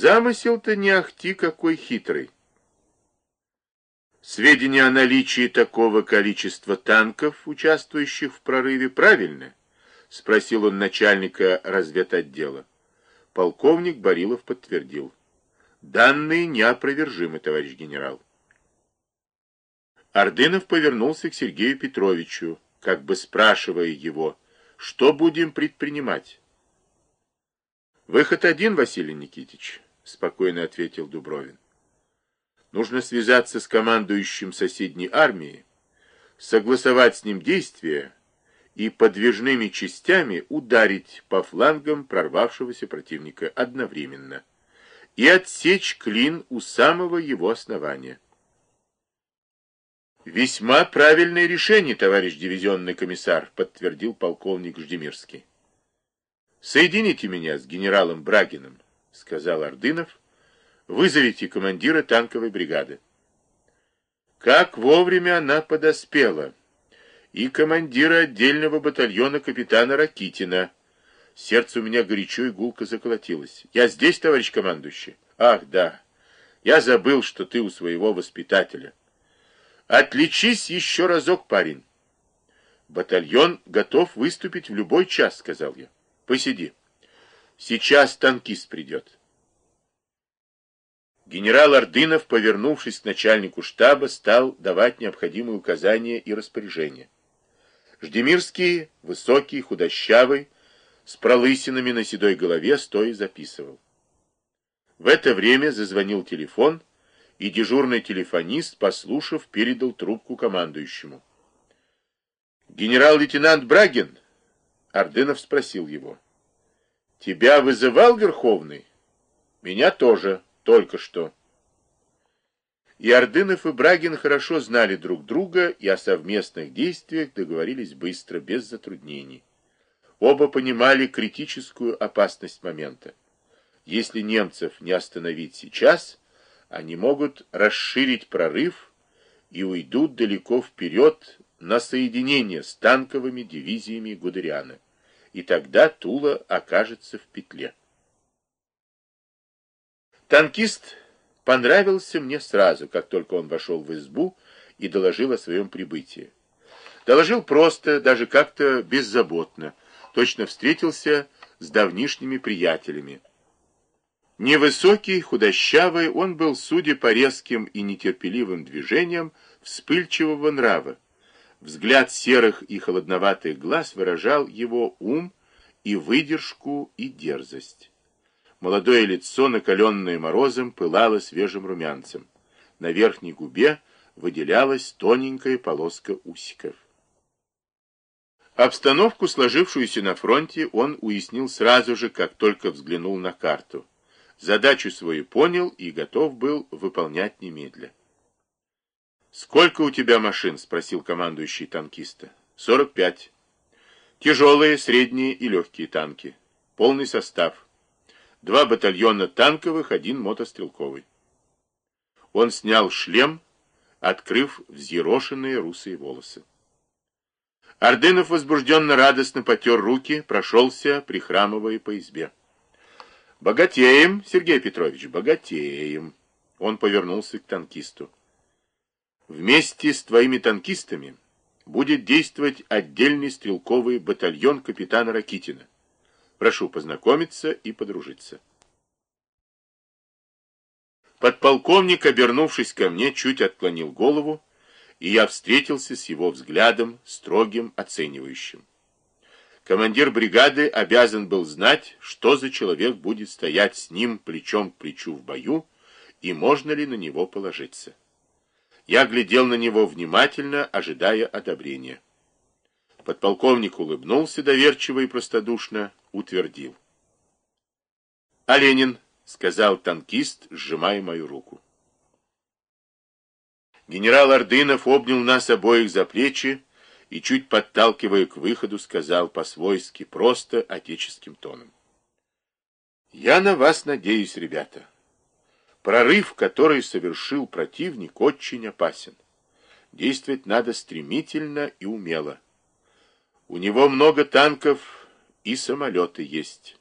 Замысел-то не ахти какой хитрый. Сведения о наличии такого количества танков, участвующих в прорыве, правильны? Спросил он начальника разведотдела. Полковник Барилов подтвердил. Данные неопровержимы, товарищ генерал. Ордынов повернулся к Сергею Петровичу, как бы спрашивая его, что будем предпринимать. Выход один, Василий Никитич, спокойно ответил Дубровин. Нужно связаться с командующим соседней армией, согласовать с ним действия и подвижными частями ударить по флангам прорвавшегося противника одновременно и отсечь клин у самого его основания. «Весьма правильное решение, товарищ дивизионный комиссар», подтвердил полковник Ждемирский. «Соедините меня с генералом Брагиным», — сказал Ордынов. «Вызовите командира танковой бригады». Как вовремя она подоспела, и командира отдельного батальона капитана Ракитина. Сердце у меня горячо и гулко заколотилось. «Я здесь, товарищ командующий?» «Ах, да, я забыл, что ты у своего воспитателя». Отличись еще разок, парень. Батальон готов выступить в любой час, сказал я. Посиди. Сейчас танкист придет. Генерал Ордынов, повернувшись к начальнику штаба, стал давать необходимые указания и распоряжения. Ждемирский, высокий, худощавый, с пролысинами на седой голове, стоя записывал. В это время зазвонил телефон, и дежурный телефонист, послушав, передал трубку командующему. «Генерал-лейтенант Брагин?» Ордынов спросил его. «Тебя вызывал Верховный?» «Меня тоже, только что». И Ордынов и Брагин хорошо знали друг друга и о совместных действиях договорились быстро, без затруднений. Оба понимали критическую опасность момента. Если немцев не остановить сейчас, они могут расширить прорыв и уйдут далеко вперед на соединение с танковыми дивизиями Гудериана. И тогда Тула окажется в петле. Танкист понравился мне сразу, как только он вошел в избу и доложил о своем прибытии. Доложил просто, даже как-то беззаботно. Точно встретился с давнишними приятелями. Невысокий, худощавый, он был, судя по резким и нетерпеливым движениям, вспыльчивого нрава. Взгляд серых и холодноватых глаз выражал его ум и выдержку, и дерзость. Молодое лицо, накаленное морозом, пылало свежим румянцем. На верхней губе выделялась тоненькая полоска усиков. Обстановку, сложившуюся на фронте, он уяснил сразу же, как только взглянул на карту. Задачу свою понял и готов был выполнять немедля. «Сколько у тебя машин?» — спросил командующий танкиста. «Сорок пять. Тяжелые, средние и легкие танки. Полный состав. Два батальона танковых, один мотострелковый». Он снял шлем, открыв взъерошенные русые волосы. Ордынов возбужденно радостно потер руки, прошелся, прихрамывая по избе. «Богатеем, Сергей Петрович, богатеем!» Он повернулся к танкисту. «Вместе с твоими танкистами будет действовать отдельный стрелковый батальон капитана Ракитина. Прошу познакомиться и подружиться». Подполковник, обернувшись ко мне, чуть отклонил голову, и я встретился с его взглядом, строгим, оценивающим. Командир бригады обязан был знать, что за человек будет стоять с ним плечом к плечу в бою, и можно ли на него положиться. Я глядел на него внимательно, ожидая одобрения. Подполковник улыбнулся доверчиво и простодушно, утвердил. — А Ленин, — сказал танкист, сжимая мою руку. Генерал Ордынов обнял нас обоих за плечи, и, чуть подталкивая к выходу, сказал по-свойски, просто отеческим тоном. «Я на вас надеюсь, ребята. Прорыв, который совершил противник, очень опасен. Действовать надо стремительно и умело. У него много танков и самолеты есть.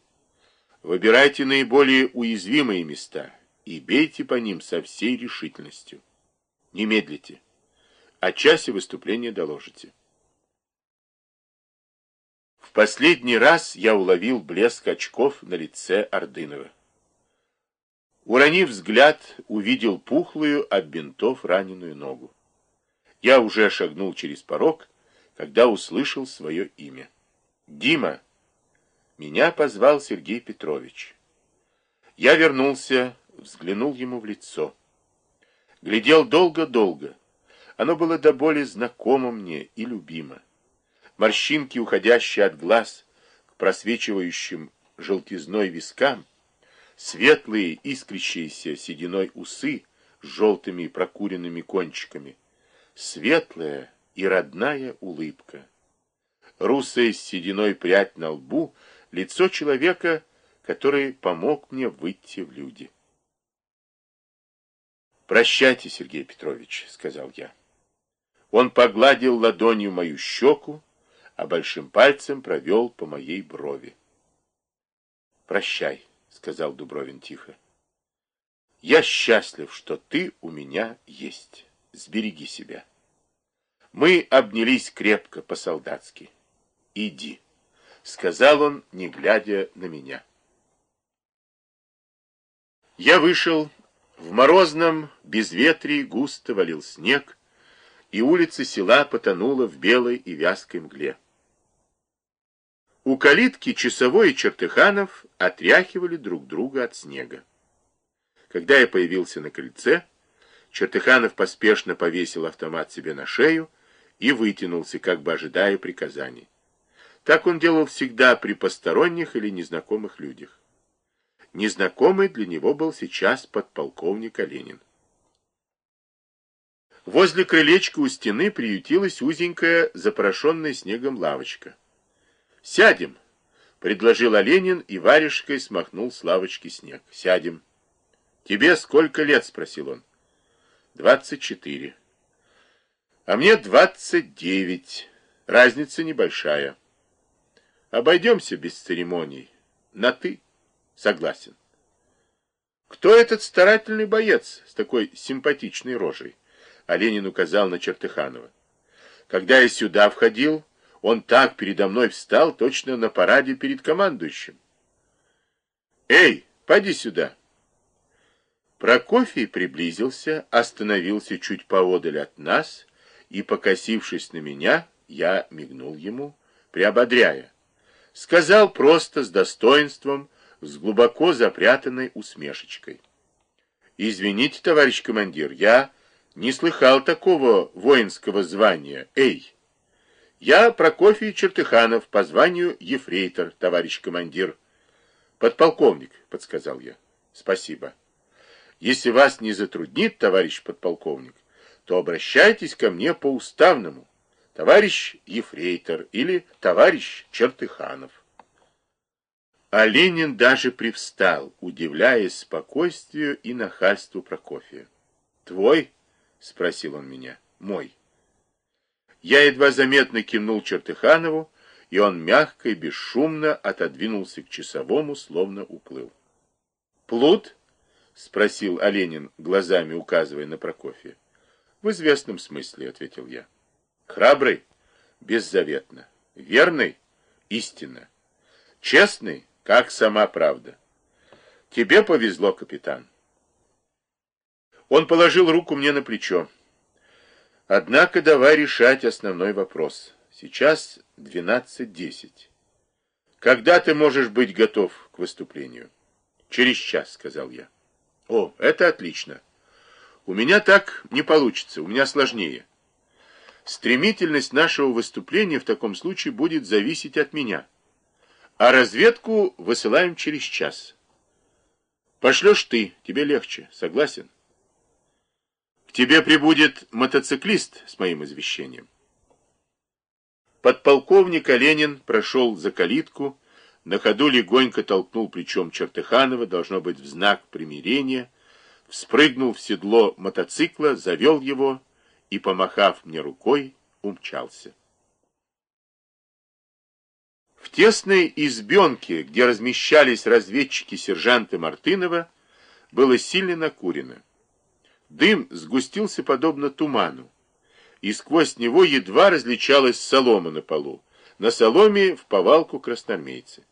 Выбирайте наиболее уязвимые места и бейте по ним со всей решительностью. Не медлите. О часе выступления доложите. В последний раз я уловил блеск очков на лице Ордынова. Уронив взгляд, увидел пухлую от бинтов раненую ногу. Я уже шагнул через порог, когда услышал свое имя. «Дима!» Меня позвал Сергей Петрович. Я вернулся, взглянул ему в лицо. Глядел долго-долго. Оно было до боли знакомо мне и любимо. Морщинки, уходящие от глаз к просвечивающим желтизной вискам, светлые, искрящиеся сединой усы с желтыми прокуренными кончиками, светлая и родная улыбка. Русая с сединой прядь на лбу — лицо человека, который помог мне выйти в люди. «Прощайте, Сергей Петрович», — сказал я. Он погладил ладонью мою щеку, а большим пальцем провел по моей брови. «Прощай», — сказал Дубровин тихо. «Я счастлив, что ты у меня есть. Сбереги себя». Мы обнялись крепко по-солдатски. «Иди». — сказал он, не глядя на меня. Я вышел. В морозном безветрии густо валил снег, и улица села потонула в белой и вязкой мгле. У калитки часовой и Чертыханов отряхивали друг друга от снега. Когда я появился на крыльце, Чертыханов поспешно повесил автомат себе на шею и вытянулся, как бы ожидая приказаний. Так он делал всегда при посторонних или незнакомых людях. Незнакомый для него был сейчас подполковник Оленин. Возле крылечка у стены приютилась узенькая, запорошенная снегом лавочка. «Сядем!» — предложил Оленин, и варежкой смахнул с лавочки снег. «Сядем!» «Тебе сколько лет?» — спросил он. «Двадцать четыре». «А мне двадцать девять. Разница небольшая». Обойдемся без церемоний. На «ты». Согласен. Кто этот старательный боец с такой симпатичной рожей? А Ленин указал на Чертыханова. Когда я сюда входил, он так передо мной встал, точно на параде перед командующим. «Эй, поди сюда!» Прокофий приблизился, остановился чуть поодаль от нас, и, покосившись на меня, я мигнул ему, приободряя. Сказал просто, с достоинством, с глубоко запрятанной усмешечкой. «Извините, товарищ командир, я не слыхал такого воинского звания. Эй! Я Прокофий Чертыханов, по званию ефрейтор, товарищ командир. Подполковник, подсказал я. Спасибо. Если вас не затруднит, товарищ подполковник, то обращайтесь ко мне по уставному товарищ Ефрейтор или товарищ Чертыханов. А Ленин даже привстал, удивляясь спокойствию и нахальству Прокофия. «Твой?» — спросил он меня. «Мой». Я едва заметно кивнул Чертыханову, и он мягко и бесшумно отодвинулся к часовому, словно уплыл. «Плут?» — спросил Оленин, глазами указывая на Прокофия. «В известном смысле», — ответил я. Храбрый? Беззаветно. Верный? Истинно. Честный? Как сама правда. Тебе повезло, капитан. Он положил руку мне на плечо. Однако давай решать основной вопрос. Сейчас 12.10. Когда ты можешь быть готов к выступлению? Через час, сказал я. О, это отлично. У меня так не получится, у меня сложнее. Стремительность нашего выступления в таком случае будет зависеть от меня. А разведку высылаем через час. Пошлешь ты, тебе легче. Согласен? К тебе прибудет мотоциклист с моим извещением. Подполковник Оленин прошел за калитку, на ходу легонько толкнул плечом Чертыханова, должно быть в знак примирения, вспрыгнул в седло мотоцикла, завел его и, помахав мне рукой, умчался. В тесной избенке, где размещались разведчики сержанта Мартынова, было сильно накурено. Дым сгустился подобно туману, и сквозь него едва различалась солома на полу. На соломе в повалку красноармейцы.